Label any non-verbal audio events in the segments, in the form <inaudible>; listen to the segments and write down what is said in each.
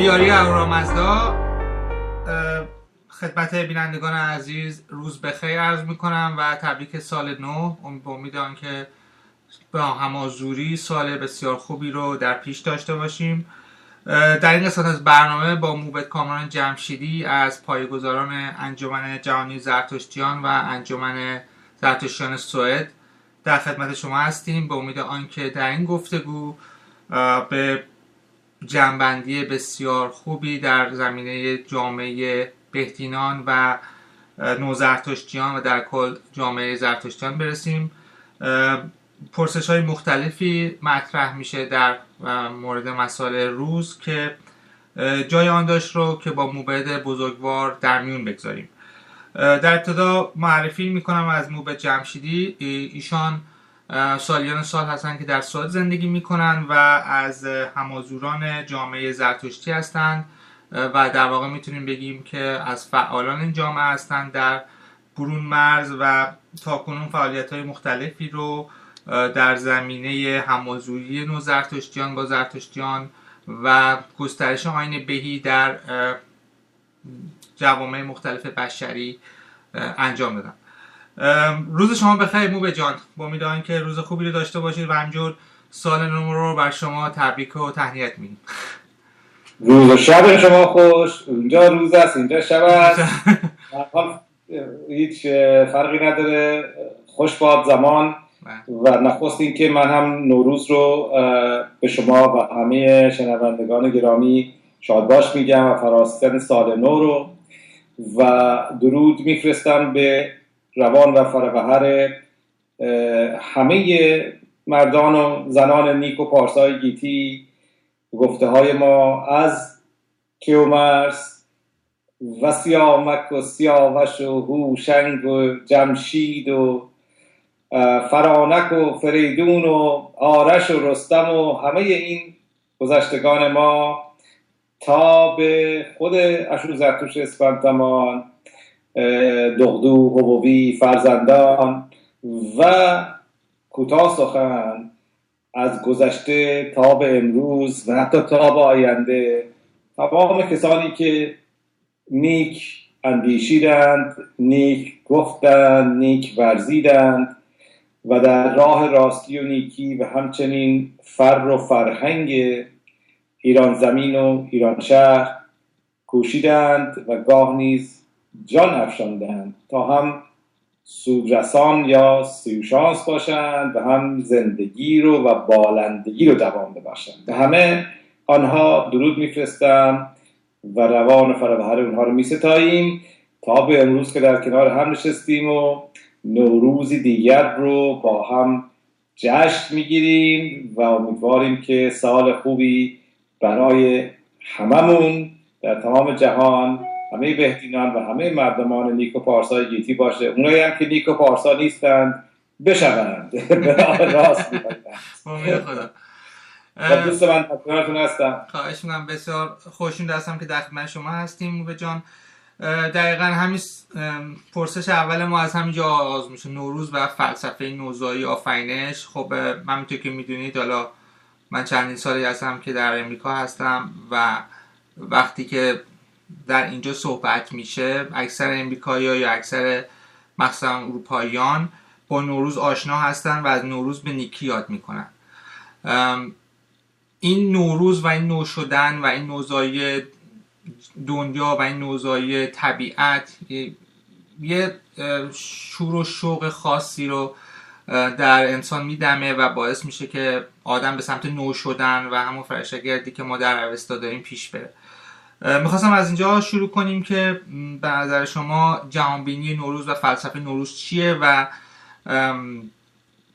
به یاری اهورامزدا خدمت بینندگان عزیز روز بخیر عرض می‌کنم و تبریک سال نو. به امید که با همازوری سال بسیار خوبی رو در پیش داشته باشیم. در این قسمت از برنامه با موبت کامران جمشیدی از پایگزاران انجمن جهانی زرتشتیان و انجمن زرتشتیان سوئد در خدمت شما هستیم. به امید آنکه در این گفتگو به جنبندی بسیار خوبی در زمینه جامعه بهتینان و نوزرتشتیان و در کل جامعه زرتشتیان برسیم. پرسش های مختلفی مطرح میشه در مورد مسائل روز که جای آن داشت رو که با موبد بزرگوار در میون بگذاریم. در ابتدا معرفی می‌کنم از موبد جمشیدی. ایشان سالیان سال هستند که در سوئد زندگی می‌کنن و از همازوران جامعه زرتشتی هستند. و در واقع می‌تونیم بگیم که از فعالان این جامعه هستند در برون مرز و تاکنون فعالیت های مختلفی رو در زمینه همازوری نو زرتشتیان با زرتشتیان و گسترش آین بهی در جوامع مختلف بشری انجام دادن. روز شما بخیر موبه جان. با امیدوارم که روز خوبی رو داشته باشید و همجور سال نو رو بر شما تبریک و تهنیت میگیم. روز و شب شما خوش. اونجا روز است اینجا شب است. <laughs> هیچ فرقی نداره. خوش باد زمان. و نخست اینکه من هم نوروز رو به شما و همه شنوندگان گرامی شادباش میگم و فراستن سال نو رو. و درود میفرستم به روان و فربهر همه مردان و زنان نیک و پارسای گیتی گفته های ما از کیومرس و سیامک و سیاوش و هوشنگ و جمشید و فرانک و فریدون و آرش و رستم و همه این گذشتگان ما تا به خود اشور زرتوش اسفندمان دغدو حبوبی فرزندان و کوتاه سخن از گذشته تا به امروز و حتی تا به آینده. تمام کسانی که نیک اندیشیدند نیک گفتند نیک ورزیدند و در راه راستی و نیکی و همچنین فر و فرهنگ ایران زمین و ایران شهر کوشیدند و گاه نیز جان افشاندند تا هم سودرسان یا سوشانس باشند و هم زندگی رو و بالندگی رو دوام ببخشند. به همه آنها درود میفرستم و روان و فرابهر اونها رو میستاییم تا به امروز که در کنار هم نشستیم و نوروزی دیگر رو با هم جشن می‌گیریم و امیدواریم که سال خوبی برای هممون در تمام جهان همه بهتینان و همه مردمان نیک و پارسای گیتی باشه. اونایی هم که نیک و پارسا نیستند بشوند. <laughs> راست خدا. دوست من هستم. خواهش می‌کنم. بسیار خوشون دستم که در خدمت شما هستیم. به جان دقیقا همین پرسش اول ما از همینجا آغاز میشه. نوروز و فلسفه نوزایی آفرینش. خب من که می‌دونید حالا من چندین سالی هستم که در امریکا هستم و وقتی که در اینجا صحبت میشه. اکثر امریکایی یا اکثر مخصوصا اروپاییان با نوروز آشنا هستن و از نوروز به نیکی یاد می‌کنن. این نوروز و این نو شدن و این نوزایی دنیا و این نوزایی طبیعت یه شور و شوق خاصی رو در انسان میدمه و باعث میشه که آدم به سمت نو شدن و همون فرشگردی که ما در اوستا داریم پیش بره. می‌خواستم از اینجا شروع کنیم که به نظر شما جهانبینی نوروز و فلسفه نوروز چیه و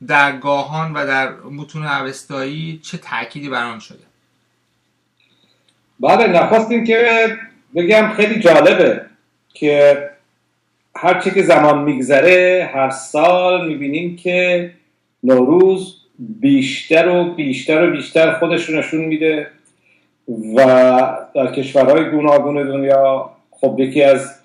در گاهان و در متون اوستایی چه تأکیدی بر آن شده؟ بله نخواستیم که بگم خیلی جالبه که هر که زمان میگذره هر سال می‌بینیم که نوروز بیشتر و بیشتر و بیشتر خودش رو نشون میده. و در کشورهای گوناگون دنیا خب یکی از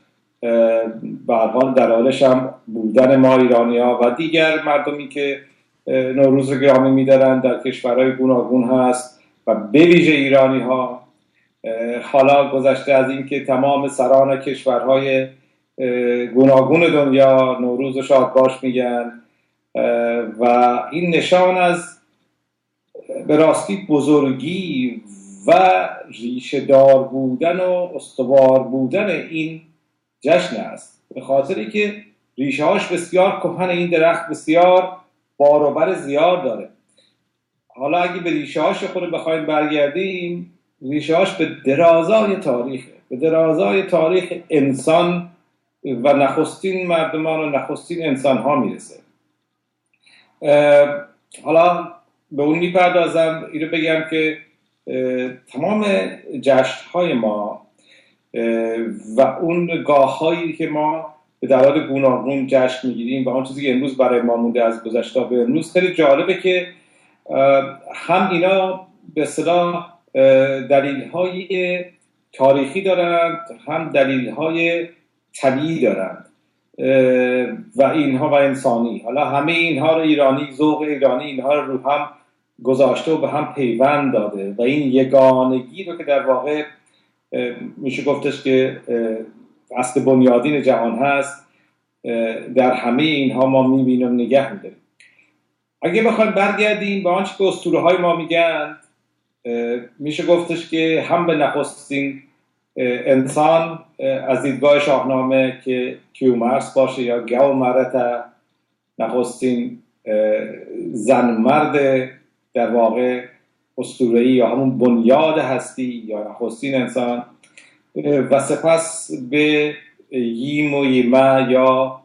به حال دلالش هم بودن ما ایرانی ها و دیگر مردمی که نوروز رو گرامی میدارن در کشورهای گوناگون هست و به ویژه ایرانی ها حالا گذشته از اینکه تمام سران کشورهای گوناگون دنیا نوروز و شادباش میگن و این نشان از به راستی بزرگی و ریشه دار بودن و استوار بودن این جشن است. به خاطر که ریشه هاش بسیار کهن این درخت بسیار باروبر زیاد داره. حالا اگه به ریشه هاش خود بخوایم برگردیم ریشه هاش به درازای تاریخ به درازای تاریخ انسان و نخستین مردمان و نخستین انسان ها می‌رسه حالا به اون می‌پردازم این رو بگم که تمام جشن های ما و اون گاه هایی که ما به دلال گوناگون جشن می‌گیریم و آن چیزی که امروز برای ما مونده از گذشته به امروز خیلی جالبه که هم اینا به صلاح دلیل های تاریخی دارند هم دلیل های طبیعی دارند و اینها و انسانی. حالا همه اینها رو ایرانی ذوق ایرانی اینها رو رو هم گذاشته و به هم پیوند داده. و این یگانگی رو که در واقع میشه گفتش که اصل بنیادین جهان هست. در همه اینها ما می‌بینیم نگه میداریم. اگه بخوایم برگردیم به آنچه که اسطوره های ما میگن میشه گفتش که هم به نخستین انسان از دیدگاه شاهنامه که کیومرس باشه یا گو مرت نخستین زن مرد در واقع اسطوره‌ای یا همون بنیاد هستی یا نخستین انسان و سپس به ییم و یما یا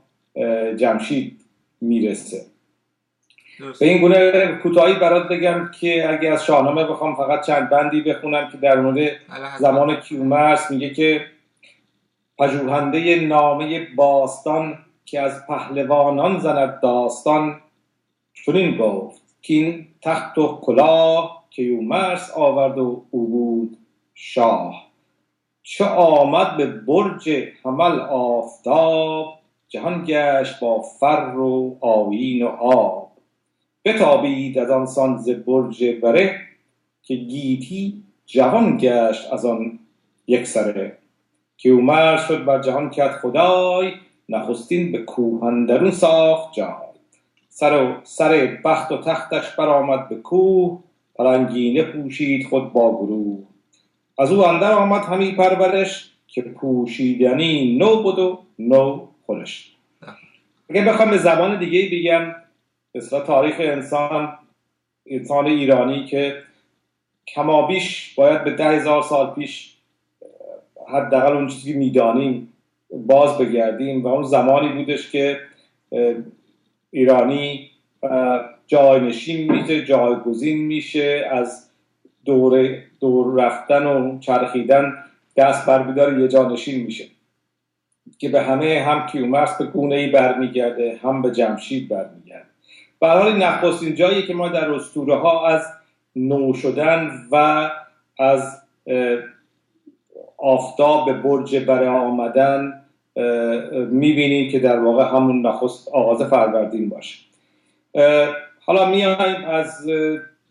جمشید می‌رسه. به این گونه کوتاهی برات بگم که اگه از شاهنامه بخوام فقط چند بندی بخونم که در مورد زمان کیومرس میگه که پژوهنده نامه باستان که از پهلوانان زند داستان چنین گفت. که این تخت و کلاه کیومرس آورد و او بود شاه. چه آمد به برج حمل آفتاب جهان گشت با فر و آیین و آب. بتابید از آن سان ز برج بره که گیتی جهان گشت از آن یک سره. که اومر شد بر جهان کرد خدای نخستین به کوه ساخت جای سر و سر بخت و تختش برآمد به کوه پرنگینه پوشید خود با گروه. از او اندر آمد همی پرورش که پوشیدنی نو بود و نو خودش اگه بخوام به زبان دیگه بگم اصلا تاریخ انسان انسان ایرانی که کمابیش باید به ده هزار سال پیش حداقل اون چیزی که می‌دانیم باز بگردیم و اون زمانی بودش که ایرانی جاینشین میشه جایگزین میشه از دور, دور رفتن و چرخیدن دست برمیدار یه جانشین میشه. که به همه هم کیومرس به گونه ای برمیگرده هم به جمشید برمیگرده. حال نخستین جایی که ما در اسطوره ها از نو شدن و از آفتاب به برج بره آمدن می‌بینیم که در واقع همون نخست آغاز فروردین باشه. حالا میایم از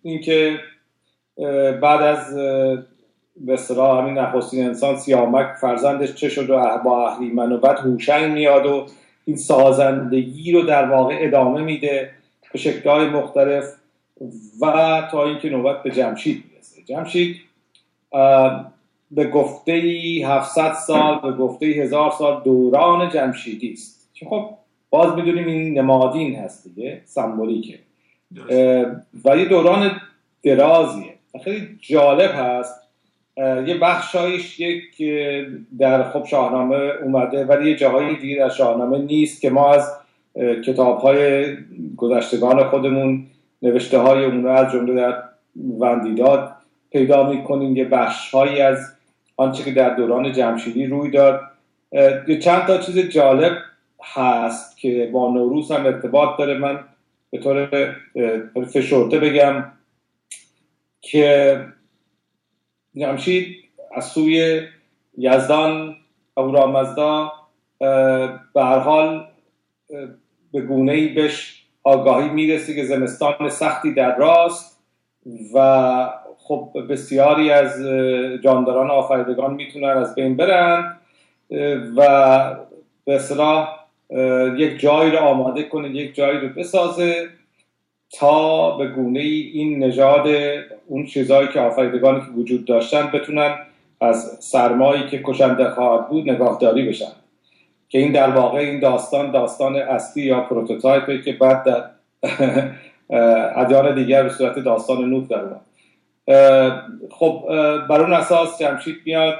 اینکه بعد از به همین نخستین انسان سیامک فرزندش چه شد و با اهریمن و بعد هوشنگ میاد و این سازندگی رو در واقع ادامه میده به شکلهای مختلف و تا اینکه نوبت به جمشید می‌رسه. جمشید به گفته 700 سال به گفته هزار سال دوران جمشیدی است. که خب باز می‌دونیم این نمادین هست دیگه سمبولیکه. و یه دوران درازیه. خیلی جالب هست. یه بخشایش یک در خب شاهنامه اومده ولی یه جاهای دیگه در شاهنامه نیست که ما از کتاب های گذشتگان خودمون نوشته های اون از جمله در وندیداد پیدا می‌کنیم. یه بخش هایی از آنچه که در دوران جمشیدی روی داد. چند تا چیز جالب هست که با نوروز هم ارتباط داره. من به طور فشرده بگم که جمشید از سوی یزدان اورامزدا به هر حال به گونه ای بهش آگاهی می‌رسه که زمستان سختی در راست و خب بسیاری از جانداران آفریدگان می‌تونن از بین برن و به اصطلاح یک جایی رو آماده کنه یک جایی رو بسازه تا به گونه ای این نژاد اون چیزهایی که آفریدگانی که وجود داشتن بتونن از سرمایی که کشنده خواهد بود نگاهداری بشن. که این در واقع این داستان داستان اصلی یا پروتوتایپه که بعد در <laughs> ادیان دیگر به صورت داستان نوح در خب بر اون اساس جمشید میاد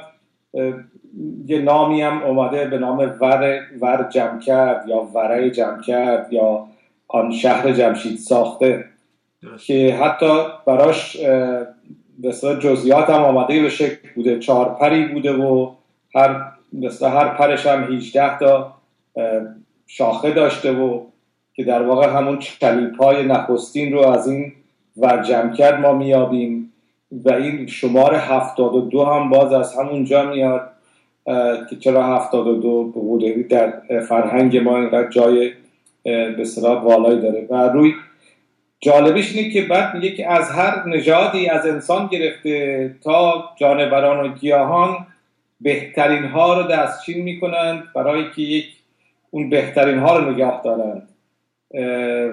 یه نامی هم اومده به نام ور, ور جمع کرد یا وره جمع کرد یا آن شهر جمشید ساخته که حتی براش مثلا جزئیات هم آماده به شکل بوده. چهار پری بوده و هر مثلا هر پرش هم 18 تا شاخه داشته و که در واقع همون چلیپ های نخستین رو از این ورجم کرد ما میابیم و این شمار 72 هم باز از همونجا میاد که چرا 72 بوده در فرهنگ ما اینقدر جای به صلاح والایی داره. و روی جالبش اینه که بعد میگه که از هر نژادی از انسان گرفته تا جانوران و گیاهان بهترین ها رو دستچین می‌کنند برای که یک اون بهترین ها رو نگاه دارند.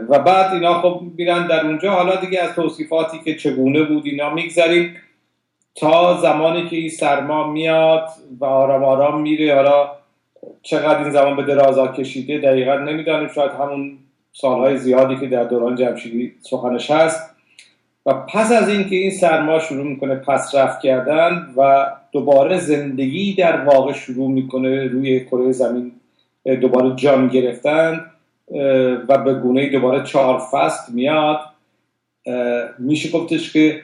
و بعد اینا خب میرن در اونجا. حالا دیگه از توصیفاتی که چگونه بود اینا میگذریم. تا زمانی که این سرما میاد و آرام آرام میره حالا چقدر این زمان به درازا کشیده دقیقا نمی‌دانیم. شاید همون سالهای زیادی که در دوران جمشیدی سخنش هست. و پس از اینکه این سرما شروع می‌کنه پس رفت کردن و دوباره زندگی در واقع شروع می‌کنه روی کره زمین دوباره جان گرفتن و به گونه دوباره چهار فست میاد. میشه گفتش که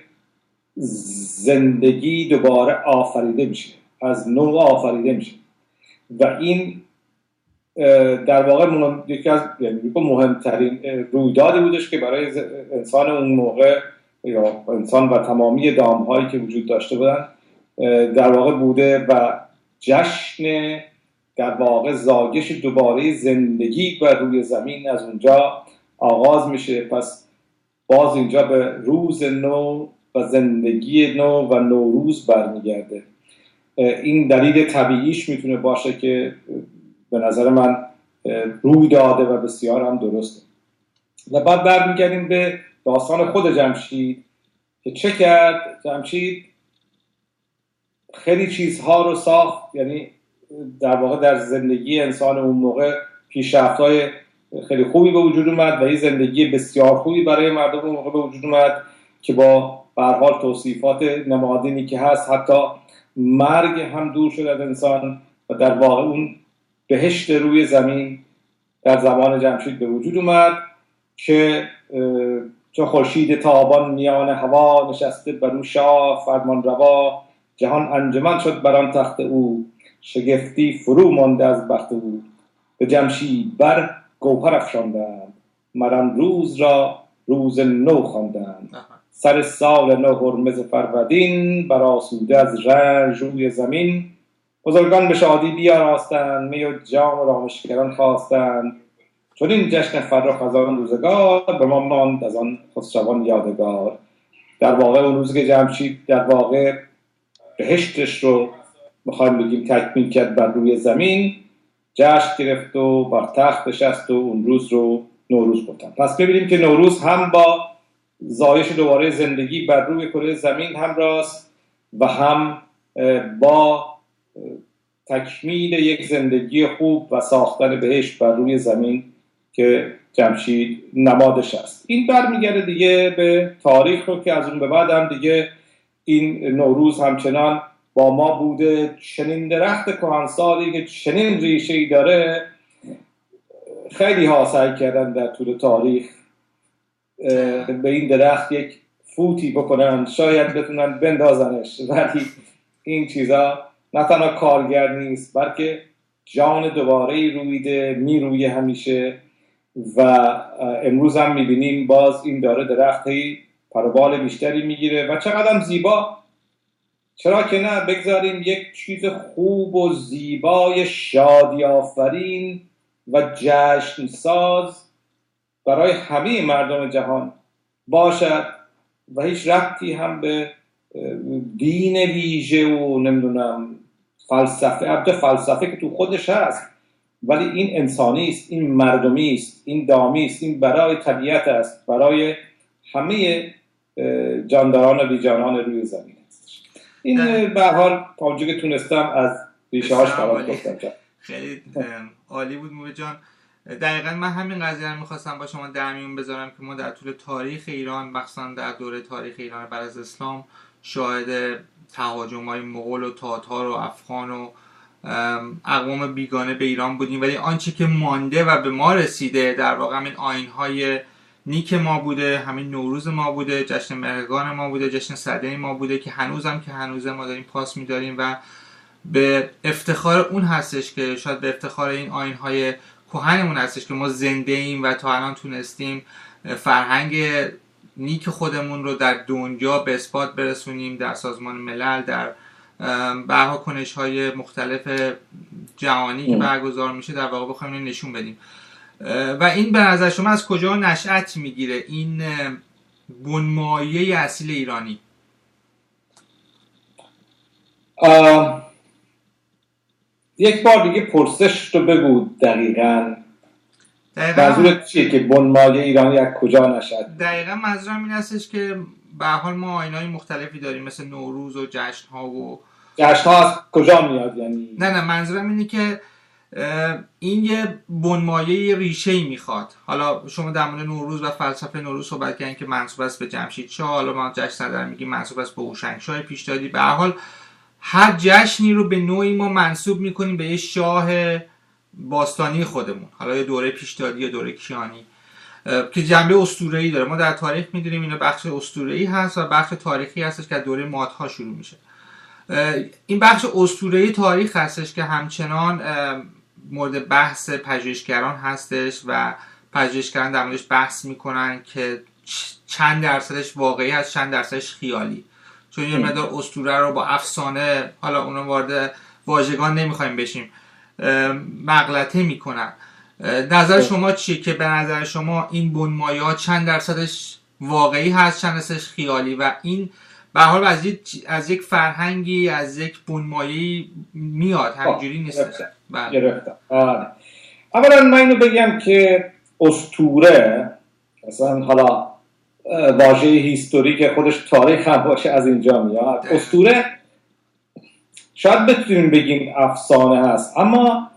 زندگی دوباره آفریده میشه. از نو آفریده میشه. و این در واقع یکی از یعنی مهمترین رویدادی بودش که برای انسان اون موقع یا انسان و تمامی دامهایی که وجود داشته بودن در واقع بوده و جشن در واقع زاگش دوباره زندگی بر روی زمین از اونجا آغاز میشه. پس باز اینجا به روز نو و زندگی نو و نوروز برمیگرده. این دلیل طبیعیش می‌تونه باشه که به نظر من روی داده و بسیار هم درسته. و بعد برمیگردیم به داستان خود جمشید که چه کرد؟ جمشید خیلی چیزها رو ساخت یعنی در واقع در زندگی انسان اون موقع پیشرفت های خیلی خوبی به وجود اومد و این زندگی بسیار خوبی برای مردم اون موقع به وجود اومد که با حال توصیفات نمادینی که هست حتی مرگ هم دور شد از انسان و در واقع اون بهشت روی زمین در زمان جمشید به وجود اومد که چون خورشید تابان میان هوا نشسته بر او شاه فرمان روا جهان انجمن شد بر آن تخت او. شگفتی فرو مانده از بخت او به جمشید بر گوهر افشاندند. مران روز را روز نو خواندند. سر سال نو هرمز فرودین بر آسوده از رنج روی زمین. بزرگان به شادی بیاراستند. می و جام رامشگران خواستند. چون این جشن فرخ از آن روزگار به ما ماند از آن خسروان یادگار. در واقع اون روز که جمشید در واقع بهشتش رو می‌خوایم بگیم تکمیل کرد بر روی زمین جشن گرفت و بر تخت نشست و اون روز رو نوروز گفتن. پس ببینیم که نوروز هم با زایش دوباره زندگی بر روی کره زمین هم راست و هم با تکمیل یک زندگی خوب و ساختن بهش بر روی زمین که جمشید نمادش است. این برمیگرده دیگه به تاریخ رو که از اون به بعد هم دیگه این نوروز همچنان با ما بوده چنین درخت کهنسالی که چنین ریشه ای داره. خیلی ها سعی کردن در طول تاریخ به این درخت یک فوتی بکنن شاید بتونن بندازنش ولی این چیزا نه تنها کارگر نیست بلکه جان دوباره رویده میرویه همیشه و امروز هم می‌بینیم باز این داره درختی پروبال بیشتری می‌گیره و چقدر زیبا. چرا که نه بگذاریم یک چیز خوب و زیبای شادی آفرین و جشن ساز برای همه مردم جهان باشد و هیچ ربطی هم به دین ویژه و نمی‌دونم فلسفه البته فلسفه که تو خودش هست. ولی این انسانی است این مردمی است این دامی است این برای طبیعت است برای همه جانداران و بیجانان روی زمین. این به حال که تونستم از ریشه هاش گفتم خیلی عالی بود موبه جان. دقیقا من همین قضیه رو می‌خواستم با شما در میون بذارم که ما در طول تاریخ ایران مخصوصا در دوره تاریخ ایران بعد از اسلام شاهد تهاجم های مغول و تاتار و افغان و اقوام بیگانه به ایران بودیم. ولی آنچه که مانده و به ما رسیده در واقع همین آین های نیک ما بوده همین نوروز ما بوده جشن مهرگان ما بوده جشن صده ما بوده که هنوزم که هنوزه ما داریم پاس میداریم و به افتخار اون هستش که شاید به افتخار این آین های کهنمون هستش که ما زنده ایم و تا الان تونستیم فرهنگ نیک خودمون رو در دنیا به اثبات برسونیم در سازمان ملل در برها کنش های مختلف جهانی که برگزار میشه در واقع بخوایم نشون بدیم. و این به نظر شما از کجا نشأت می‌گیره؟ این بنمایه اصیل ایرانی. یک بار دیگه پرسش رو بگو دقیقا. منظورت چیه که بنمایه ایرانی از کجا نشد دقیقا منظورم این هستش که به حال ما های مختلفی داریم مثل نوروز و جشن ها و جشن ها از کجا میاد؟ یعنی نه نه منظورم اینه که این یه بنمایه ریشه می‌خواد. حالا شما در مورد نوروز و فلسفه نوروز صحبت کردین که منصوب است به جمشید شاه. حالا ما جشن در میگیم منصوب است به هوشنگ شاه پیشدادی به حال هر جشنی رو به نوعی ما منصوب می‌کنیم به یه شاه باستانی خودمون. حالا یه دوره پیشدادی یا دوره کیانی. که جنبه ای داره. ما در تاریخ می‌دونیم اینا بخش ای هست و بخش تاریخی هستش که دوره مادها شروع میشه. این بخش ای تاریخ هستش که همچنان مورد بحث پژوهشگران هستش و پژوهشگران در موردش بحث می‌کنن که چند درصدش واقعی هست چند درصدش خیالی. چون یه مدار اسطوره رو با افسانه حالا اونو وارد واژگان نمی‌خوایم بشیم مغلطه می‌کنن. نظر شما چیه که به نظر شما این بنمایه ها چند درصدش واقعی هست چند درصدش خیالی؟ و این به حال از یک از یک فرهنگی از یک بنمایه میاد همینجوری نیست. بله. آره. اولا من اینو بگم که استوره مثلا حالا واژه هیستوریک خودش تاریخ هم باشه از اینجا میاد استوره شاید بتونیم بگیم افسانه هست اما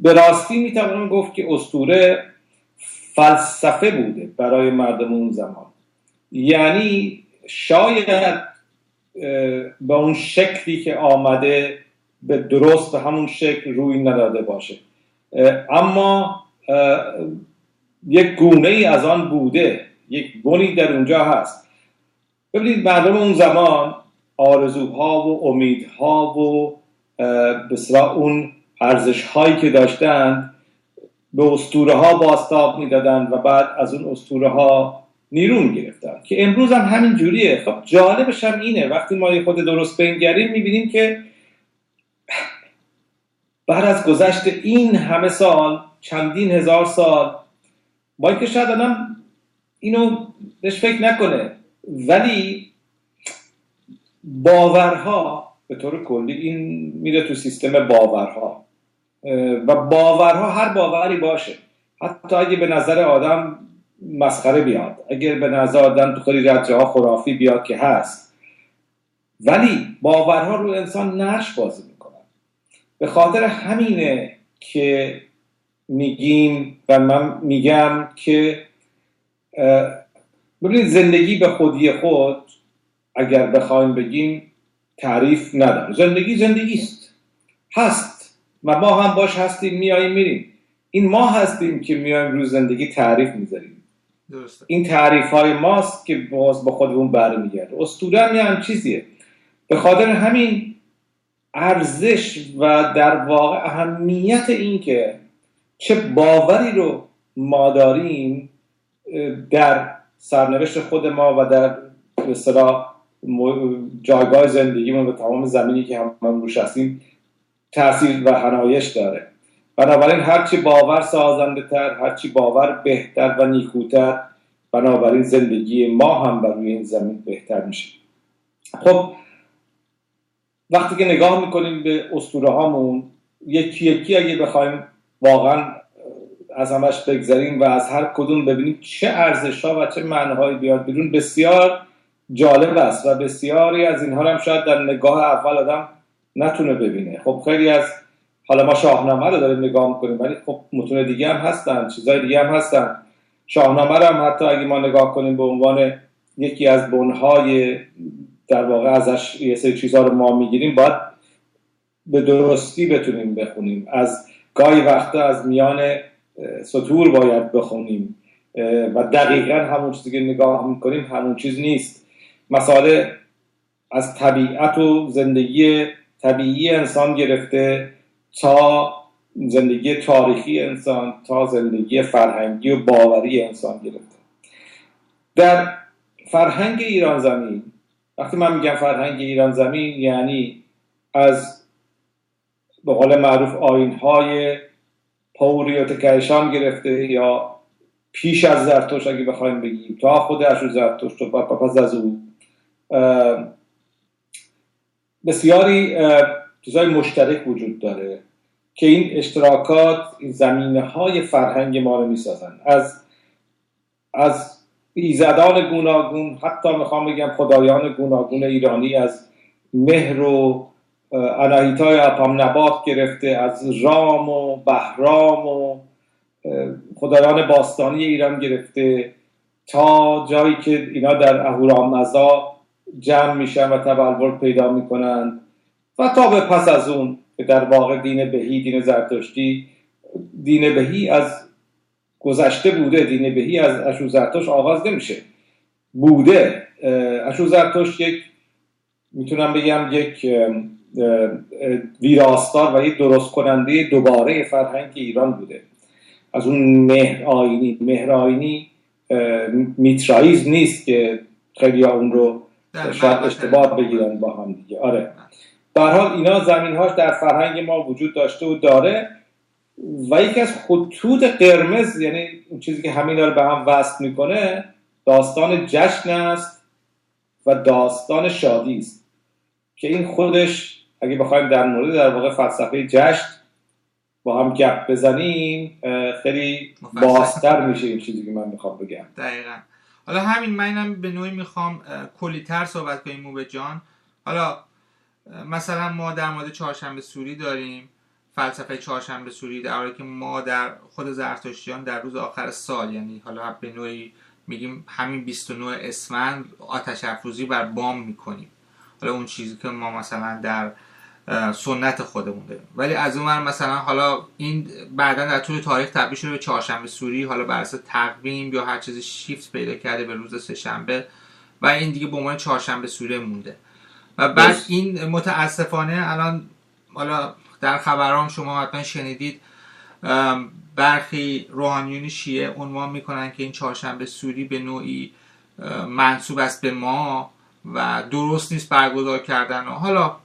به راستی می‌توانم گفت که استوره فلسفه بوده برای مردم اون زمان یعنی شاید به اون شکلی که آمده به درست به همون شکل روی نداده باشه. اما یک گونه ای از آن بوده یک بنی در اونجا هست. ببینید مردم اون زمان آرزوها و امیدها و بسرا اون ارزش هایی که داشتند به اسطوره ها باستاب می‌دادند و بعد از اون اسطوره ها نیرون گرفتن که امروز هم همین جوریه. خب جالبش هم اینه. وقتی ما یه خود درست بنگریم می‌بینیم که بعد از گذشت این همه سال چندین هزار سال با اینکه شاید آدم اینو بهش فکر نکنه ولی باورها به طور کلی این میره تو سیستم باورها. و باورها هر باوری باشه. حتی اگه به نظر آدم مسخره بیاد اگر به نظر آدم تو خیلی رجه ها خرافی بیاد که هست. ولی باورها رو انسان نش بازی به خاطر همینه که میگیم و من میگم که ببینید زندگی به خودی خود اگر بخوایم بگیم تعریف نداره. زندگی زندگی است. هست. و ما هم باش هستیم میاییم میریم. این ما هستیم که میایم روی زندگی تعریف می‌ذاریم. این تعریف های ماست که باز با خودمون برمیگرده. اسطوره هم هم چیزیه به خاطر همین ارزش و در واقع اهمیت این که چه باوری رو ما داریم در سرنوشت خود ما و در به جایگاه زندگیمون و تمام زمینی که هم روش هستیم تاثیر و هنایش داره. بنابراین هرچی باور سازنده تر هرچی باور بهتر و نیکوتر بنابراین زندگی ما هم بر روی این زمین بهتر میشه. خب وقتی که نگاه می‌کنیم به اسطوره هامون یکی یکی اگه بخوایم واقعا از همش بگذاریم و از هر کدوم ببینیم چه ارزش ها و چه معناهایی بیاد بیرون بسیار جالب است و بسیاری از اینها هم شاید در نگاه اول آدم نتونه ببینه. خب خیلی از حالا ما شاهنامه رو داریم نگاه می‌کنیم ولی خب متون دیگه هم هستن چیزای دیگه هم هستن. شاهنامه رو هم حتی اگه ما نگاه کنیم به عنوان یکی از بنهای در واقع ازش یه سری چیزها رو ما می‌گیریم باید به درستی بتونیم بخونیم. از گاهی وقتا از میان سطور باید بخونیم و دقیقا همون چیزی که نگاه می‌کنیم همون چیز نیست. مساله از طبیعت و زندگی طبیعی انسان گرفته تا زندگی تاریخی انسان تا زندگی فرهنگی و باوری انسان گرفته. در فرهنگ ایران زمین وقتی من میگم فرهنگ ایران زمین یعنی از به قول معروف آین های پوری و تکیشان گرفته یا پیش از زرتوش اگه بخوایم بگیم تا خود اشو زرتوش و پس از او بسیاری چیزهای مشترک وجود داره که این اشتراکات این زمینه های فرهنگ ما رو می‌سازن. از از ایزدان گوناگون حتی می‌خوام بگم خدایان گوناگون ایرانی از مهر و اناهیتای اپام نبات گرفته از رام و بهرام و خدایان باستانی ایران گرفته تا جایی که اینا در اهورامزا جمع میشن و تبلور پیدا می‌کنند و تا به پس از اون در واقع دین بهی دین زرتشتی دین بهی از گذشته بوده دین بهی از اشو زرتشت آغاز نمیشه. بوده. اشو زرتشت یک می‌تونم بگم یک ویراستار و یک درست کننده دوباره فرهنگ ایران بوده. از اون مهر آینی مهر آینی میترائیز نیست که خیلی اون رو شاید اشتباه بگیرن با هم دیگه. آره. در حال اینا زمین هاش در فرهنگ ما وجود داشته و داره. و یکی از خطوط قرمز یعنی اون چیزی که همین رو به هم وصل می‌کنه داستان جشن است و داستان شادی است. که این خودش اگه بخوایم در مورد در واقع فلسفه جشن با هم گپ بزنیم خیلی بازتر میشه این چیزی که من می‌خوام بگم. دقیقا. حالا همین منم به نوعی می‌خوام کلیتر صحبت کنیم موبه جان. حالا مثلا ما در مورد چهارشنبه سوری داریم. فلسفه چهارشنبه سوری در حالی که ما در خود زرتشتیان در روز آخر سال یعنی حالا به نوعی میگیم همین 29 اسفند آتش افروزی بر بام می‌کنیم. حالا اون چیزی که ما مثلا در سنت خودمون داریم. ولی از اون مثلا حالا این بعدا در طول تاریخ تبدیل شده به چهارشنبه سوری حالا بر اساس تقویم یا هر چیزی شیفت پیدا کرده به روز سهشنبه و این دیگه به عنوان چهارشنبه سوری مونده. و بعد این متاسفانه الان حالا در خبرام شما حتما شنیدید برخی روحانیون شیعه عنوان می‌کنن که این چهارشنبه سوری به نوعی منصوب است به ما و درست نیست برگزار کردن و حالا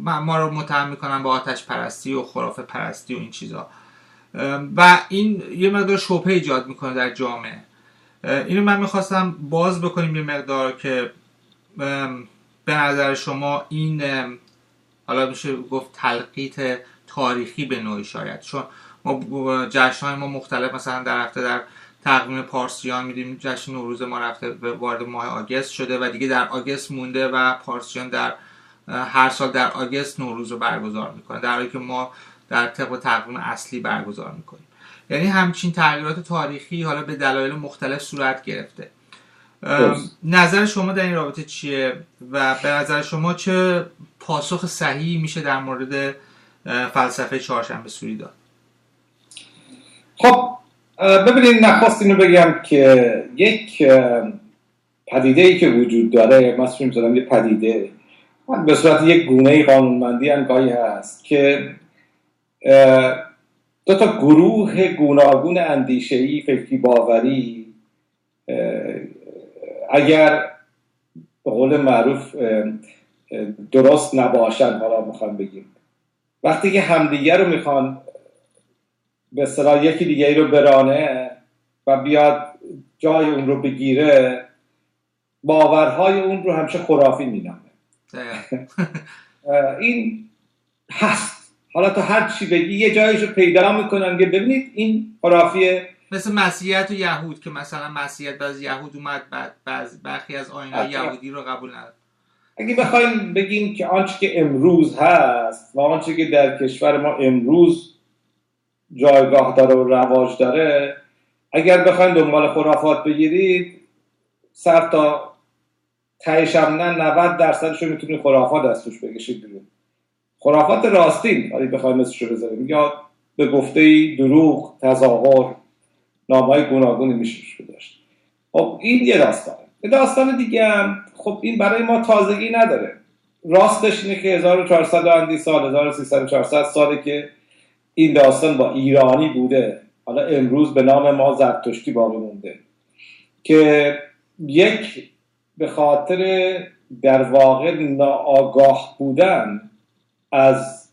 ما رو متهم می‌کنن با آتش پرستی و خرافه پرستی و این چیزا. و این یه مقدار شبهه ایجاد می‌کنه در جامعه. اینو من می‌خواستم باز بکنیم یه مقدار که به نظر شما این حالا میشه گفت تلقیت تاریخی به نوعی شاید. چون ما جشن ما مختلف مثلا در هفته در تقویم پارسیان میدیم. جشن نوروز ما رفته وارد ماه آگست شده و دیگه در آگست مونده و پارسیان در هر سال در آگست نوروز رو برگزار می‌کنه در حالی که ما در طبق تقویم اصلی برگزار می‌کنیم. یعنی همچین تغییرات تاریخی حالا به دلایل مختلف صورت گرفته. نظر شما در این رابطه چیه و به نظر شما چه پاسخ صحیحی میشه در مورد فلسفه چهارشنبه سوری داد؟ خب ببینید نخواست اینو بگم که یک پدیده ای که وجود داره مثلا یه پدیده به صورت یک گونه قانونمندی هم گاهی هست که دو تا گروه گوناگون اندیشهی فکری باوری اگر به قول معروف درست نباشن حالا می‌خوام بگیم. وقتی که همدیگه رو می‌خوان به اصطلاح یکی دیگه ای رو برانه و بیاد جای اون رو بگیره باورهای اون رو همیشه خرافی مینامه. این هست. حالا تو هر چی بگی یه جایشو پیدا می‌کنن که ببینید این خرافیه مثل مسیحیت و یهود که مثلا مسیحیت بعض یهود اومد بعد بعض برخی از آینه یهودی رو قبول ندارد اگه بخوایم بگیم که آنچه که امروز هست و آنچه که در کشور ما امروز جایگاه داره و رواج داره اگر بخوایم دنبال خرافات بگیرید سر تا تهش هم نه 90 درصدش رو می‌تونید خرافات از توش بکشید بیرون. خرافات راستین ولی بخوایم مثلش رو بذاریم. یا به گفته دروغ تظاهر نامهای گوناگونی میشه داشت خب این یه داستانه. یه داستان دیگه هم خب این برای ما تازگی نداره. راستش اینه که 1400 اندی سال 1300 400 ساله که این داستان با ایرانی بوده. حالا امروز به نام ما زرتشتی باقی مونده. که یک به خاطر در واقع ناآگاه بودن از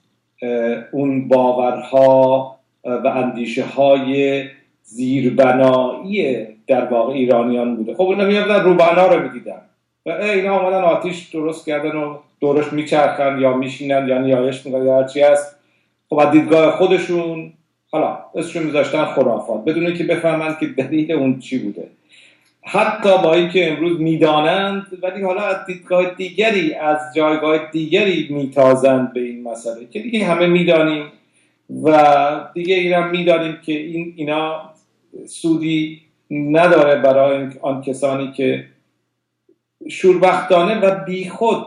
اون باورها و اندیشه های زیربنایی در واقع ایرانیان بوده. خب اونا میادن روبنا رو می‌دیدن. و اینا آمدن آتیش درست کردن و دورش میچرخن یا میشینن یا نیایش می‌کنن یا هرچی هست. خب از دیدگاه خودشون حالا اسمشون میذاشتن خرافات. بدون که بفهمند که دلیل اون چی بوده. حتی با اینکه امروز می‌دانند ولی حالا از دیدگاه دیگری از جایگاه دیگری میتازند به این مسئله. که دیگه همه می‌دانیم و دیگه اینم می‌دانیم که این اینا سودی نداره برای آن کسانی که شوربختانه و بیخود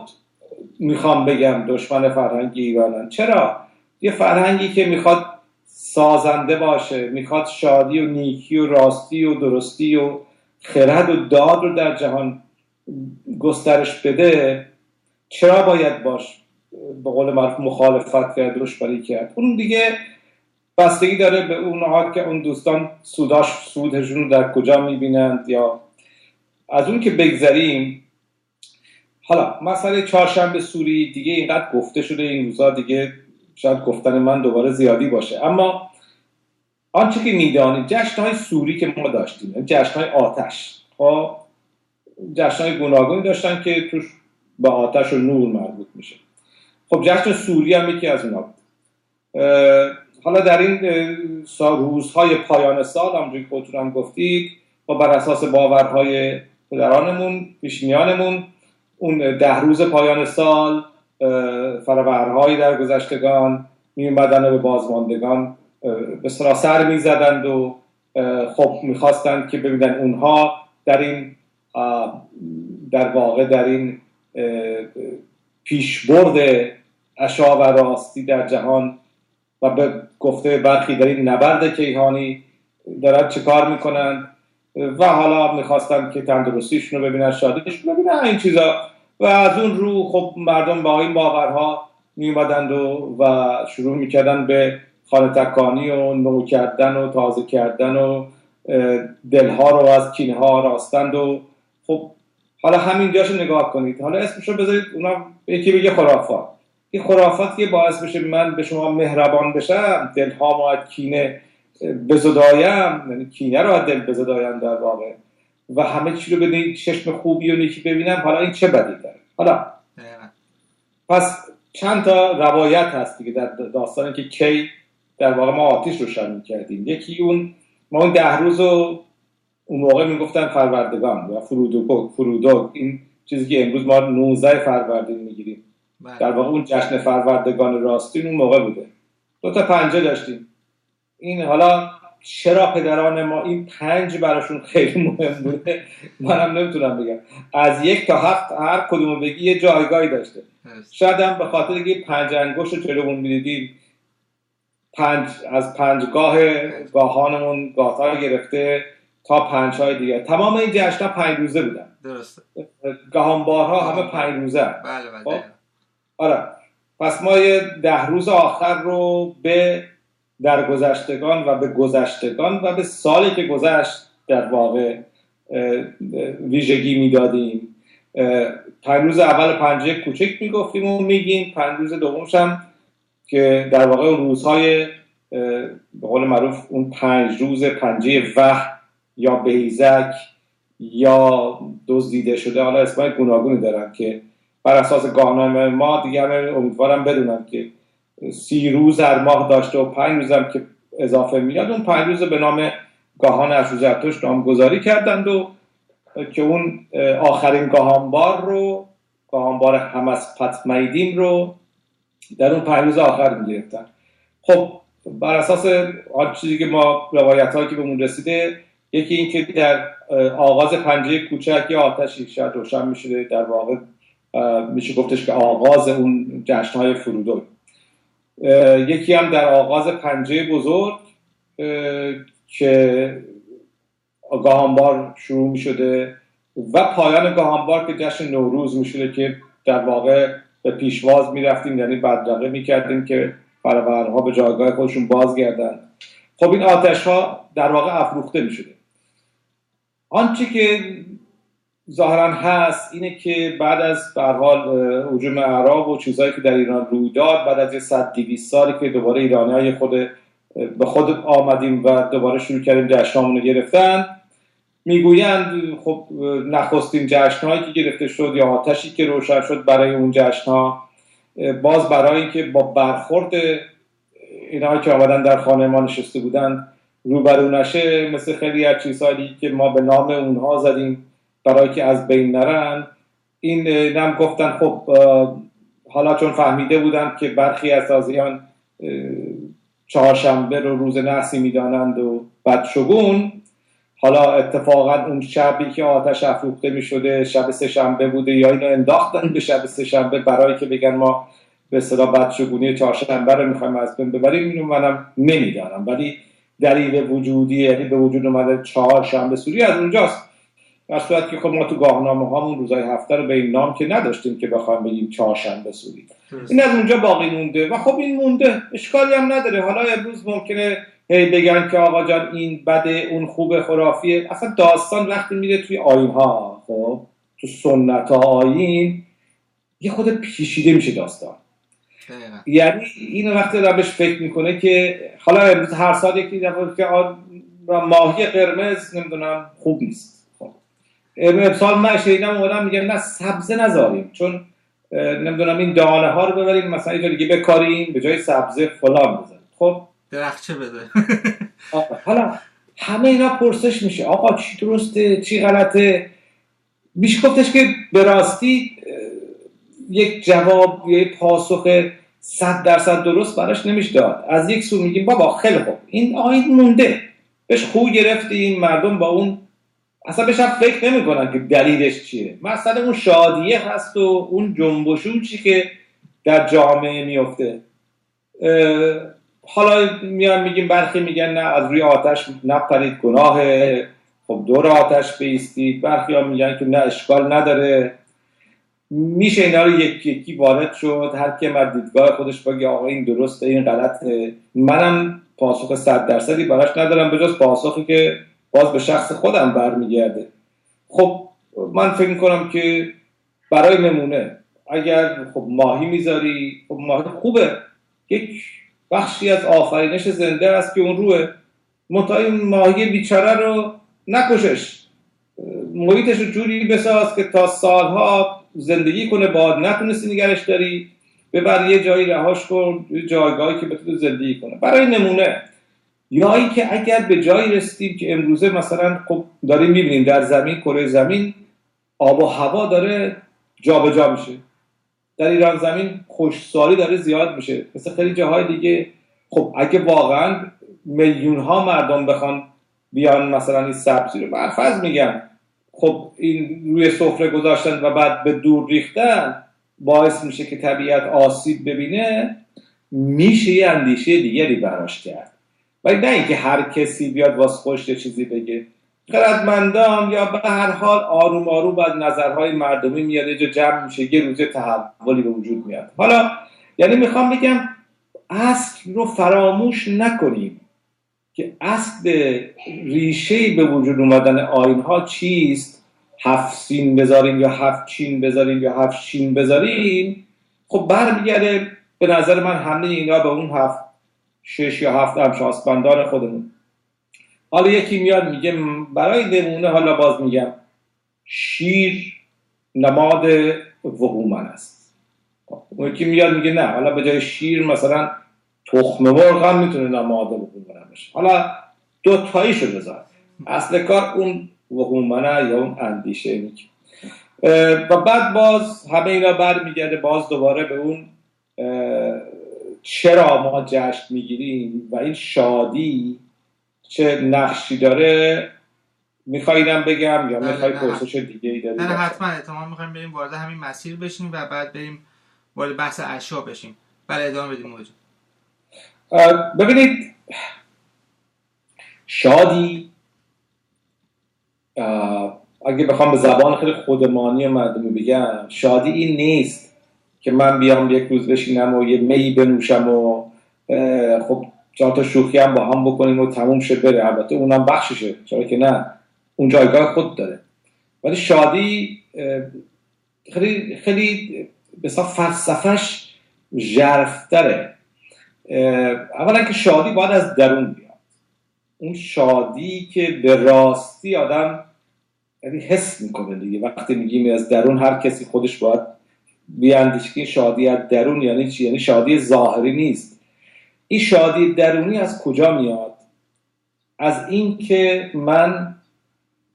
می‌خوام بگم دشمن فرهنگ ایرانن. چرا؟ یه فرهنگی که می‌خواد سازنده باشه می‌خواد شادی و نیکی و راستی و درستی و خرد و داد رو در جهان گسترش بده چرا باید باش؟ به قول معروف مخالفت کرد دشمنی کرد. اون دیگه بستگی داره به اونها که اون دوستان سوداش سودشون رو در کجا می‌بینند یا از اون که بگذریم حالا مسئله چهارشنبه سوری دیگه اینقدر گفته شده این روزا دیگه شاید گفتن من دوباره زیادی باشه. اما آنچه که می‌دانید جشن های سوری که ما داشتیم یعنی جشن های آتش. خب جشن های گوناگونی داشتن که توش به آتش و نور مربوط میشه. خب جشن سوری هم یکی از اونا بود. حالا در این روزهای پایان سال همونجوری که خودتون هم گفتید و بر اساس باورهای پدرانمون پیشینیانمون اون ده روز پایان سال فرورهایی در گذشتگان می به بازماندگان به سر می زدند و خب می‌خواستند که ببینن اونها در این در واقع در این پیشبرد اشا و راستی در جهان به گفته برخی در این نبرد کیهانی دارن چه کار می‌کنند؟ و حالا می‌خواستن که تندرستیشون رو ببینن شادیشون رو ببینن این چیزا. و از اون رو خب مردم با این باورها میومدند و, و شروع می‌کردن به خانه تکانی و نو کردن و تازه کردن و دلها رو از کینه ها راستند و خب حالا همین جاشو نگاه کنید. حالا اسمشو بذارید اونا یکی بگه خرافات. این خرافات که باعث بشه من به شما مهربان بشم دلها ما از کینه بزدایم یعنی کینه رو از دل بزدایم در واقع. و همه چی رو به چشم خوبی و نیکی ببینم حالا این چه بدی داره؟ حالا پس چند تا روایت هست دیگه در داستانی که کی در واقع ما آتیش روشن کردیم یکی اون ما اون ده روز رو اون موقع می‌گفتن فروردگان یا فرودوگ فرودوگ این چیزی که امروز ما 19 فروردین می‌گیریم. بله. در واقع اون جشن فروردگان راستین اون موقع بوده. دو تا پنجه داشتیم. این حالا چرا پدران ما این پنج براشون خیلی مهم بوده؟ منم نمی‌تونم بگم. از یک تا هفت هر کدوم بگی یه جایگاهی داشته. شاید هم به خاطر که پنج انگشت رو جلومون می‌دیدیم پنج از پنجگاه گاهانمون گاهتا گرفته تا پنج های دیگه تمام این جشن پنج روزه بودن. درسته. گاهانبارها همه پنج روزه بله بله خب؟ آره. پس ما یه ده روز آخر رو به در گذشتگان و به گذشتگان و به سالی که گذشت در واقع ویژگی می‌دادیم. پنج روز اول پنجه کوچک می‌گفتیم و میگیم. پنج روز دومش هم که در واقع روزهای به قول معروف اون پنج روز پنجه وح یا بیزک یا دزدیده شده. حالا اسمای گوناگونی دارن که بر اساس گاهنامه ما دیگر امیدوارم بدونم که سی روز هر ماه داشته و پنج روزم که اضافه میاد اون پنج روز به نام گاهان اشوزرتوش نامگذاری کردند و که اون آخرین گاهانبار رو گاهانبار همس پتمیدیم رو در اون پنج روز آخر می‌گرفتن. خب بر اساس آن چیزی که ما روایت هایی که بهمون رسیده یکی این که در آغاز پنجه کوچک یا آتشی شاید روشن می‌شده در واقع میشه گفتش که آغاز اون جشن های فرودوی یکی هم در آغاز پنجه بزرگ که گاهانبار شروع می شده و پایان گاهانبار که جشن نوروز می شده که در واقع به پیشواز می رفتیم یعنی بدرقه می کردیم که فرورها به جایگاه خودشون بازگردن. خب این آتش ها در واقع افروخته می شده آنچه که ظاهرا هست اینه که بعد از به حال حجوم عرب و چیزهایی که در ایران روی داد بعد از یه صد سالی که دوباره ایرانی های خود به خود آمدیم و دوباره شروع کردیم جشنامون رو گرفتن می‌گویند خب نخستین جشنهایی که گرفته شد یا آتشی که روشن شد برای اون جشنها باز برای اینکه با برخورد اینهایی که آمدن در خانه ما نشسته بودن روبرو نشه مثل خیلی از چیزهایی که ما به نام اونها زدیم. برای که از بین نرن. این نم گفتن خب حالا چون فهمیده بودن که برخی از چهارشنبه رو روز نحسی می‌دانند و بدشگون حالا اتفاقا اون شبی که آتش افروخته می شده شب سه شنبه بوده یا اینو انداختن به شب سه شنبه برای که بگن ما به صدا بدشگونی چهارشنبه رو می‌خوایم از بین ببریم. اینو منم نمی‌دانم. ولی دلیل وجودی یعنی به وجود اومده چهار شنبه سوری از اونجاست. در صورت که خب ما تو گاهنامه هامون روزای هفته رو به این نام که نداشتیم که بخوایم بگیم چهارشنبه سوری. این از اونجا باقی مونده و خب این مونده. اشکالی هم نداره. حالا امروز ممکنه هی بگن که آقا جان این بده اون خوب خرافیه. اصلا داستان وقتی میره توی آین ها خب تو سنت ها آین یه خود پیشیده میشه داستان. یعنی این وقتی بهش فکر می‌کنه که حالا امروز هر سال یکی که ماهی قرمز نمی‌دونم خوب نیست. امسال من شنیدم اومدم میگم نه سبزه نذاریم. چون نمی‌دونم این دانه ها رو ببریم مثلا یه دیگه بکاریم به جای سبزه فلان بزنیم خب؟ درخچه بده. <laughs> حالا همه اینا پرسش میشه. آقا چی درسته؟ چی غلطه؟ میشه گفتش که به راستی یک جواب یا پاسخ صد درصد درست براش نمیشه داد. از یک سو میگیم بابا خیلی خوب. این آین مونده. بهش خو گرفتیم مردم با اون اصلا بهش فکر نمی‌کنن که دلیلش چیه. مثلا اون شادیه هست و اون جنبشون چی که در جامعه میفته حالا میان میگیم برخی میگن نه از روی آتش نپرید گناه خب دور آتش بیستید. برخی ها میگن که نه اشکال نداره. میشه اینا رو یکی یکی وارد شد. هر کی از دیدگاه خودش بگه آقا این درسته این غلطه. منم پاسخ صد درصدی براش ندارم به جز پاسخی که باز به شخص خودم برمیگرده. خب من فکر می‌کنم که برای نمونه. اگر خب ماهی می‌ذاری خب ماهی خوبه. یک بخشی از آفرینش زنده است که اون روه. منتها این ماهی بیچاره رو نکشش. محیطش رو جوری بساز که تا سالها زندگی کنه با نتونستی نگرش داری. ببر یه جایی رهاش کن جایگاهی که بتونه زندگی کنه. برای نمونه. یا که اگر به جایی رسیدیم که امروزه مثلا خب داریم می‌بینیم در زمین کره زمین آب و هوا داره جابجا جا میشه. در ایران زمین خوشسالی داره زیاد میشه. مثل خیلی جاهای دیگه خب اگه واقعا میلیون ها مردم بخوان بیان مثلا این سبزی رو برفض میگن خب این روی سفره گذاشتن و بعد به دور ریختن باعث میشه که طبیعت آسیب ببینه میشه یه اندیشه دیگری براش کرد. ولی نه اینکه هر کسی بیاد واسه خوش چیزی بگه. خردمندان یا به هر حال آروم آروم از نظرهای مردمی میاد اینجا جمع میشه یه روزه تحولی به وجود میاد. حالا یعنی می‌خوام بگم اصل رو فراموش نکنیم که اصل ریشه به وجود اومدن آین ها چیست؟ هفت سین بذاریم یا هفت چین بذاریم یا هفت شین بذاریم؟ خب برمیگرده به نظر من همه اینا به اون هفت شش یا هفت امشاسپندان خودمون. حالا یکی میاد میگه برای نمونه حالا باز میگم شیر نماد وهومن است. اون که میاد میگه نه حالا به جای شیر مثلا تخم مرغ هم می‌تونه نماد وهومن باشه. حالا دو تاییشو بذار. اصل کار اون وهومنه یا اون اندیشه میگه و بعد باز همه اینا برمیگرده باز دوباره به اون چرا ما جشن می‌گیریم و این شادی چه نقشی داره میخواییدم بگم یا می‌خوای پرسش دیگه ای داری؟ نه حتما اتمام می‌خوایم بریم وارد همین مسیر بشیم و بعد بریم وارد بحث اشیا بشیم. بله ادامه بدیم موجود. ببینید شادی اگه بخوام به زبان خیلی خودمانی و مردمی بگم شادی این نیست که من بیام یک روز بشینم و یه می بنوشم و خب چهار تا شوخی هم با هم بکنیم و تموم شد بره. البته اونم بخششه چرا که نه. اون جایگاه خود داره. ولی شادی خیلی خیلی بسا فلسفش ژرفتره. اولا که شادی باید از درون بیاد. اون شادی که به راستی آدم یعنی حس می‌کنه دیگه. وقتی میگیم از درون هر کسی خودش باید بیاندیش که شادی از درون یعنی چی؟ یعنی شادی ظاهری نیست. این شادی درونی از کجا میاد؟ از اینکه من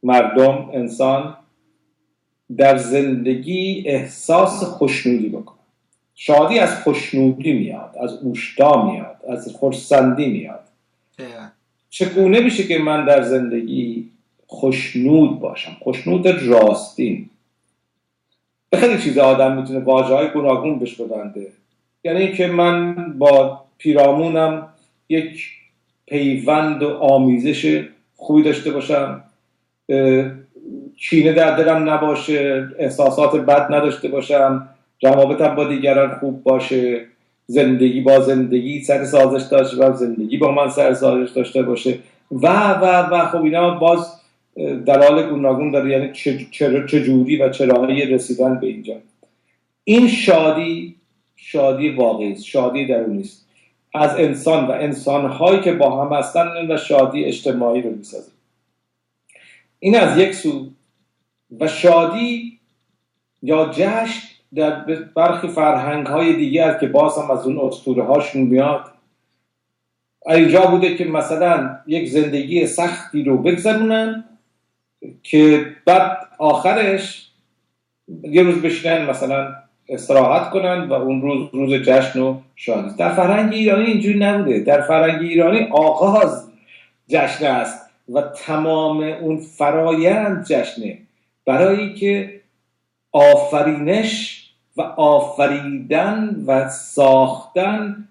مردم انسان در زندگی احساس خوشنودی بکنم. شادی از خوشنودی میاد از اوشتا میاد از خرسندی میاد. چگونه میشه که من در زندگی خوشنود باشم؟ خوشنود راستین. خیلی چیز آدم می‌تونه واجه های گوناگون بهش ببنده یعنی که من با پیرامونم یک پیوند و آمیزش خوبی داشته باشم چینه در دلم نباشه احساسات بد نداشته باشم روابطم با دیگران خوب باشه زندگی با زندگی سر سازش داشته و زندگی با من سر سازش داشته باشه. و و و خب اینا باز دلال گوناگون داره یعنی چجوری و چراهی رسیدن به اینجا. این شادی شادی واقعی است شادی درونی است. از انسان و انسانهایی که با هم هستن و شادی اجتماعی رو می‌سازه این از یک سو. و شادی یا جشن در برخی فرهنگ های دیگر که باز هم از اون اسطوره هاشون میاد. اینجا بوده که مثلا یک زندگی سختی رو بگذرونن که بعد آخرش یه روز بشینن مثلا استراحت کنن و اون روز روز جشن و شادی در فرهنگ ایرانی اینجوری نبوده. در فرهنگ ایرانی آغاز جشن است و تمام اون فرایند جشنه. برای که آفرینش و آفریدن و ساختن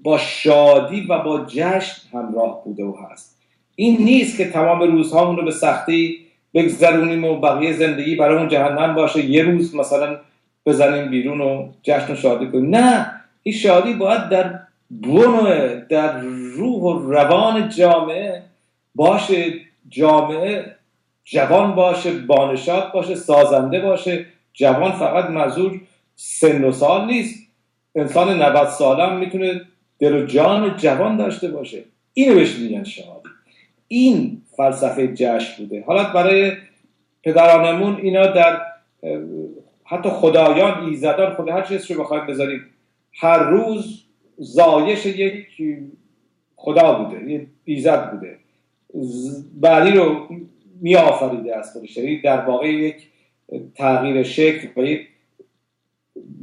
با شادی و با جشن همراه بوده و هست. این نیست که تمام روزهامون رو به سختی بگذرونیم و بقیه زندگی برای اون جهنم باشه. یه روز مثلا بزنیم بیرون و جشن و شادی کنیم. نه این شادی باید در بنو در روح و روان جامعه باشه. جامعه جوان باشه بانشاد باشه سازنده باشه. جوان فقط منظور سن و سال نیست. انسان 90 ساله می‌تونه دل و جان جوان داشته باشه. اینو بهش میگن شادی. این فلسفه جشن بوده. حالا برای پدرانمون اینا در حتی خدایان ایزدان خود هر چیز رو بخوایم بذاریم. هر روز زایش یک خدا بوده یک ایزد بوده. بعدی رو می آفریده از خودش. یعنی در واقع یک تغییر شکل و یک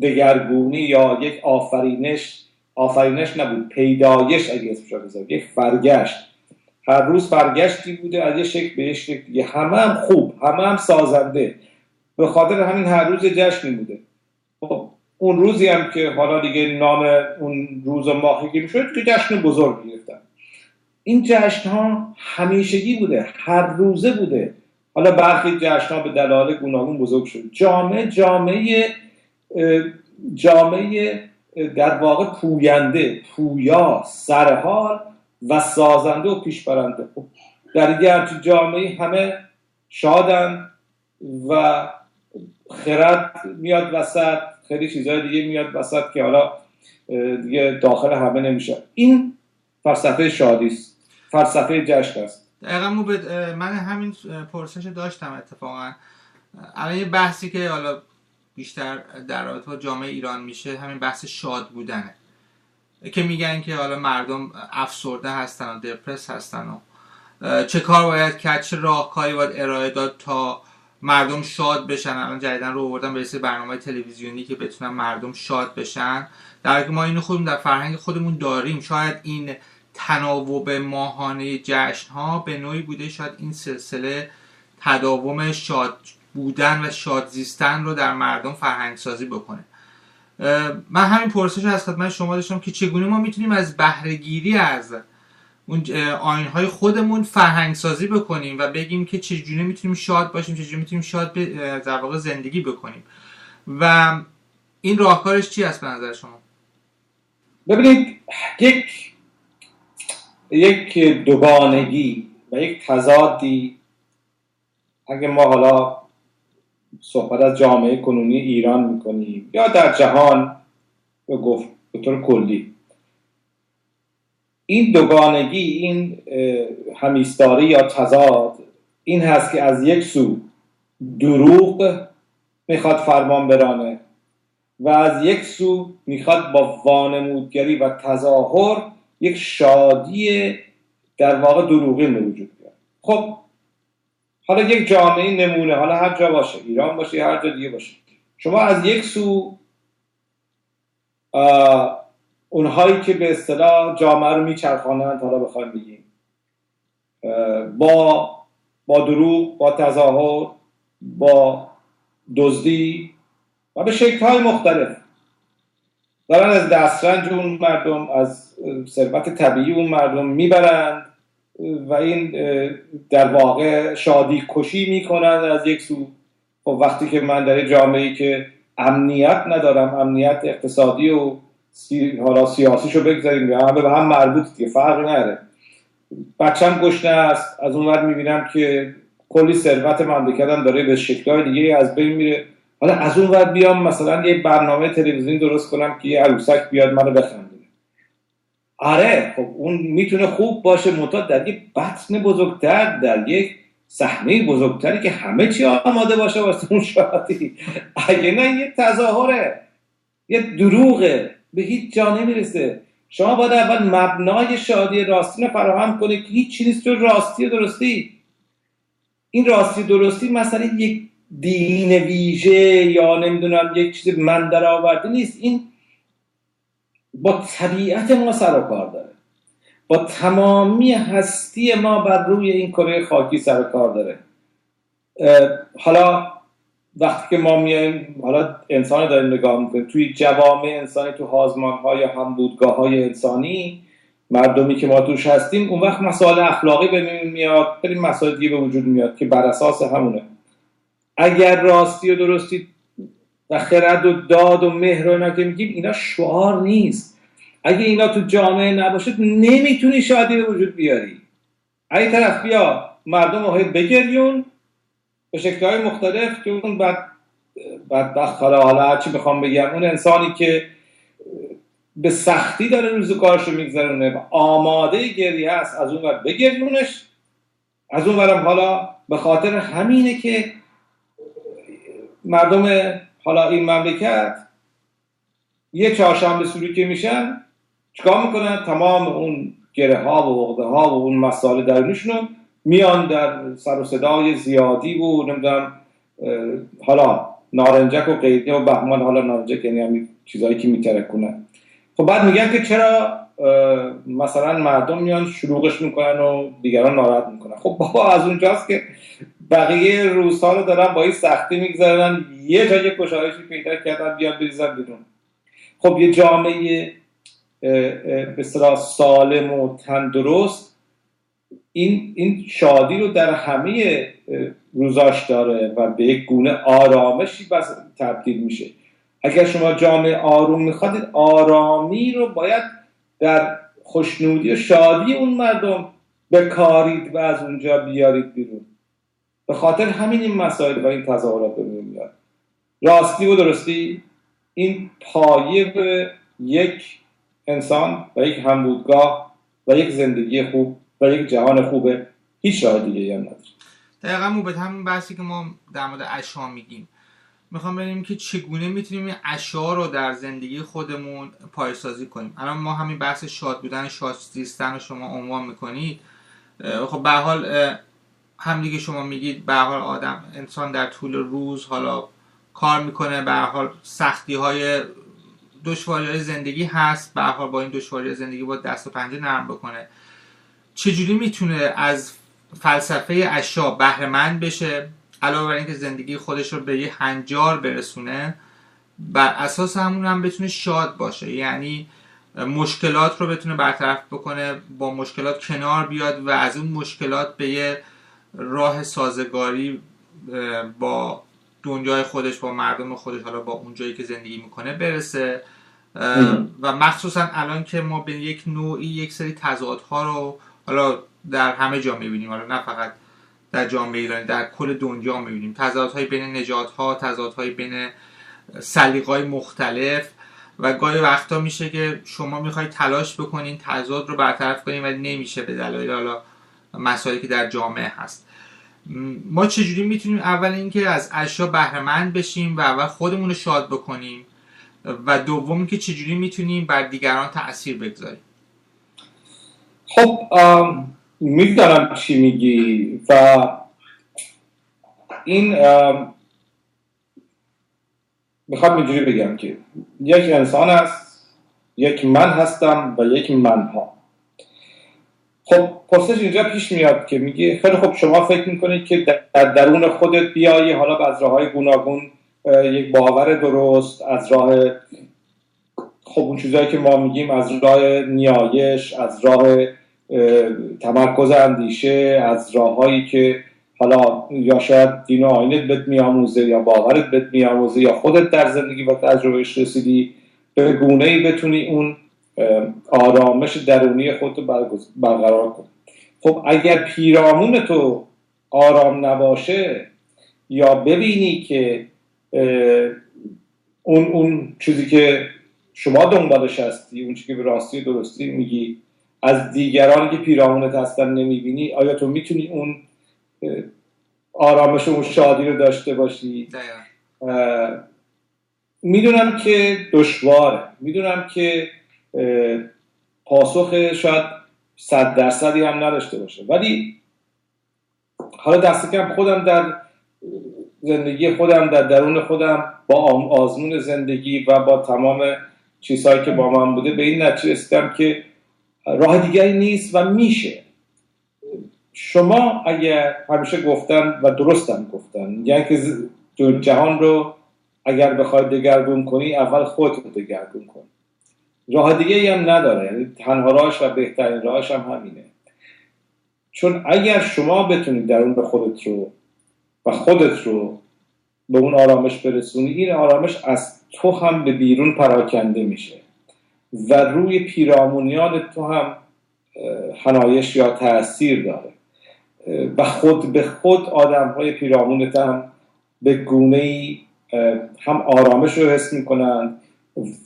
دگرگونی یا یک آفرینش آفرینش نبود پیدایش اگه اسمش رو یک فرگشت. هر روز فرگشتی بوده از یه شکل به یه شکل دیگه. همه هم خوب همه هم سازنده. به خاطر همین هر روز جشنی بوده. خب اون روزی هم که حالا دیگه نام اون روز و ماهی شد که جشن بزرگ گرفتن. این جشن ها همیشگی بوده هر روزه بوده. حالا برخی جشن ها به دلایل گوناگون بزرگ شد. جامعه جامعه جامعه در واقع پوینده پویا سرحال و سازنده و پیشبرنده. خب در یه جامعه همه شادن و خرد میاد وسط خیلی چیزهای دیگه میاد وسط که حالا دیگه داخل همه نمیشه. این فلسفه شادی است فلسفه جشن است. دقیقا من همین پرسش داشتم اتفاقا. الان یه بحثی که حالا بیشتر در رابطه با جامعه ایران میشه همین بحث شاد بودنه. که میگن که حالا مردم افسرده هستن و دپرس هستن و چه کار باید کرد چه راهکاری باید ارائه داد تا مردم شاد بشن. الان جدیدن رو آوردن به برنامه تلویزیونی که بتونن مردم شاد بشن. در ما اینو خودمون در فرهنگ خودمون داریم شاید این تناوب ماهانه جشن ها به نوعی بوده شاید این سلسله تداوم شاد بودن و شاد زیستن رو در مردم فرهنگ سازی بکنه. من همین پرسش از خدمت شما داشتم که چگونه ما می‌تونیم از بهرهگیری از اون های خودمون فرهنگ سازی بکنیم و بگیم که چجوری می‌تونیم شاد باشیم چجوری می‌تونیم شاد در واقع زندگی بکنیم. و این راهکارش چی است به نظر شما؟ ببینید یک یک دوگانگی و یک تضادی اگه ما حالا صحبت از جامعه کنونی ایران می‌کنیم. یا در جهان به گفت به طور کلی. این دوگانگی این همیستاری یا تضاد این هست که از یک سو دروغ می‌خواد فرمان برانه و از یک سو می‌خواد با وانمودگری و تظاهر یک شادی در واقع دروغی وجود بیاد خب حالا یک جامعه نمونه حالا هر جا باشه ایران باشه هر جا دیگه باشه. شما از یک سو اونهایی که به اصطلاح جامعه رو میچرخانند حالا بخوایم بگیم با با دروغ با تظاهر با دزدی و به شکل‌های مختلف. دارن از دسترنج اون مردم از ثروت طبیعی اون مردم می‌برند. و این در واقع شادی کشی می‌کنند از یک سو. خب وقتی که من در جامعه که امنیت ندارم امنیت اقتصادی و سی... حالا سیاسیشو بگذاریم به هم به هم مربوط دیگه فرقی نداره. بچم گشنه است از اون ور می‌بینم که کلی ثروت مملکتم داره به شکلهای دیگه از بین میره. حالا از اون ور بیام مثلا یه برنامه تلویزیون درست کنم که یه عروسک بیاد منو بخنده آره خب اون می‌تونه خوب باشه. متاد در یه بطن بزرگتر در یک صحنه بزرگتری که همه چی آماده باشه واسه اون شادی اگه نه یه تظاهره یه دروغه به هیچ جا نمی‌رسه. شما باید اول مبنای شادی راستی رو فراهم کنه که هیچ چیزی تو راستی درستی. این راستی درستی مثلا یک دین ویژه یا نمی‌دونم یک چیز من در آورده نیست. این با طبیعت ما سر و کار داره. با تمامی هستی ما بر روی این کره خاکی سر و کار داره. حالا وقتی که ما میایم حالا انسان داریم نگاه می‌کنیم. توی جوامع انسانی تو هازمان های یا همبودگاه های انسانی مردمی که ما توش هستیم اون وقت مسائل اخلاقی به میاد خیلی مسائل دیگه به وجود میاد که بر اساس همونه. اگر راستی و درستی و خرد و داد و مهر و اینا که میگیم اینا شعار نیست. اگه اینا تو جامعه نباشه نمی‌تونی شادی به وجود بیاری. اگه طرف بیا مردم رو بگریون به شکلهای مختلف که اون بعد بدبخت حالا هرچی بخوام بگم اون انسانی که به سختی داره روز کارشو میگذرونه و آماده گریه هست از اون ور از اون حالا به خاطر همینه که مردم حالا این مملکت یه چهارشنبه سوری که میشن چیکار می‌کنن؟ تمام اون گره ها و عقده ها و اون مسائل درونشون میان در سر و صدای زیادی و نمی‌دونم حالا نارنجک و قیدی و بهمان حالا نارنجک یعنی همین چیزهایی که میترکونن. خب بعد میگن که چرا مثلا مردم میان شروعش می‌کنن و دیگران ناراحت می‌کنن. خب بابا از اونجاست که بقیه روزها رو دارن با این سختی می‌گذارن یه جای کشایشی پیدا کردن بیان بریزن بیرون. خب یه جامعه به سالم و تندرست. این این شادی رو در همه روزاش داره و به یک گونه آرامشی بس تبدیل میشه. اگر شما جامعه آروم می‌خواد آرامی رو باید در خوشنودی و شادی اون مردم بکارید و از اونجا بیارید بیرون. به خاطر همین این مسائل و این تظاهرات به میاد. راستی و درستی این پایه به یک انسان و یک همبودگاه و یک زندگی خوب و یک جهان خوبه. هیچ راه دیگه هم نداره. دقیقا موبت همین بحثی که ما در مورد اشا میگیم. می‌خوام ببینیم که چگونه می‌تونیم این اشعار رو در زندگی خودمون پایسازی کنیم. الان ما همین بحث شاد بودن شاد زیستن رو شما عنوان می‌کنید. خب به حال هم دیگه شما میگید به حال آدم انسان در طول روز حالا کار می‌کنه به حال سختی های دشواری های زندگی هست به حال با این دشواری زندگی با دست و پنجه نرم بکنه. چجوری می‌تونه از فلسفه اشیا بهره بشه؟ علاوه بر اینکه زندگی خودش رو به یه هنجار برسونه بر اساس همون هم بتونه شاد باشه. یعنی مشکلات رو بتونه برطرف بکنه با مشکلات کنار بیاد و از اون مشکلات به یه راه سازگاری با دنیای خودش با مردم خودش حالا با اون جایی که زندگی می‌کنه برسه. و مخصوصا الان که ما به یک نوعی یک سری تضادها رو حالا در همه جا می‌بینیم. حالا نه فقط در جامعه ایرانی در کل دنیا می‌بینیم. تضادهای بین نجات ها تضادهای بین سلیقای مختلف. و گاهی وقتا میشه که شما می‌خواید تلاش بکنین تضاد رو برطرف کنین ولی نمیشه به دلایل حالا مسائلی که در جامعه هست. ما چجوری می‌تونیم اول اینکه از اشیا بهرهمند بشیم و اول خودمون رو شاد بکنیم و دوم که چجوری می‌تونیم بر دیگران تاثیر بگذاریم؟ خب می‌دانم چی میگی و این می‌خوام اینجوری بگم که یک انسان است یک من هستم و یک منها. خب پرسش اینجا پیش میاد که میگه خیلی خب شما فکر می‌کنید که در درون خودت بیایی حالا از راه های گوناگون یک باور درست از راه خب اون چیزهایی که ما میگیم از راه نیایش از راه تمرکز اندیشه از راههایی که حالا یا شاید دین و آینت بهت میآموزه یا باورت بهت میآموزه یا خودت در زندگی و تجربهش رسیدی به گونه ای بتونی اون آرامش درونی خودتو برقرار کنی خب اگر پیرامون تو آرام نباشه یا ببینی که اون اون چیزی که شما دنبالش هستی اون چیزی که به راستی درستی میگی از دیگرانی که پیرامونت هستن نمی‌بینی آیا تو می‌تونی اون آرامش و اون شادی رو داشته باشی؟ می‌دونم که دشواره. می‌دونم که پاسخ شاید صد درصدی هم نداشته باشه. ولی حالا دست کم خودم در زندگی خودم در درون خودم با آزمون زندگی و با تمام چیزهایی که با من بوده به این نتیجه رسیدم که راه دیگری نیست و میشه. شما اگر همیشه گفتن و درستم گفتن یعنی که جهان رو اگر بخوای دگرگون کنی اول خودت رو دگرگون کن. راه دیگه هم نداره. یعنی تنها راهش و بهترین راهش هم همینه. چون اگر شما بتونید درون خودت رو و خودت رو به اون آرامش برسونی این آرامش از تو هم به بیرون پراکنده میشه. و روی پیرامونیان تو هم هنایش یا تاثیر داره. و خود به خود آدم های پیرامونت هم به گونه ای هم آرامش رو حس می‌کنن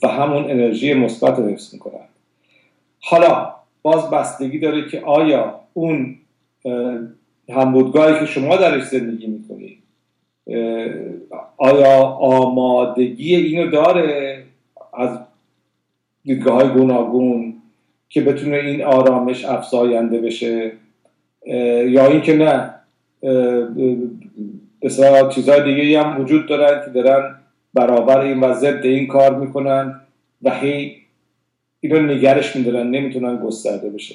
و همون انرژی مثبت رو حس می‌کنن. حالا باز بستگی داره که آیا اون همبودگاهی که شما درش زندگی می‌کنید آیا آمادگی اینو داره از دیدگاه های گوناگون که بتونه این آرامش افزاینده بشه یا اینکه نه بسیار چیزهای دیگه هم وجود دارن که دارن برابر این و ضد این کار می‌کنن. و هی اینو نگرش میدارن نمی‌تونن گسترده بشه.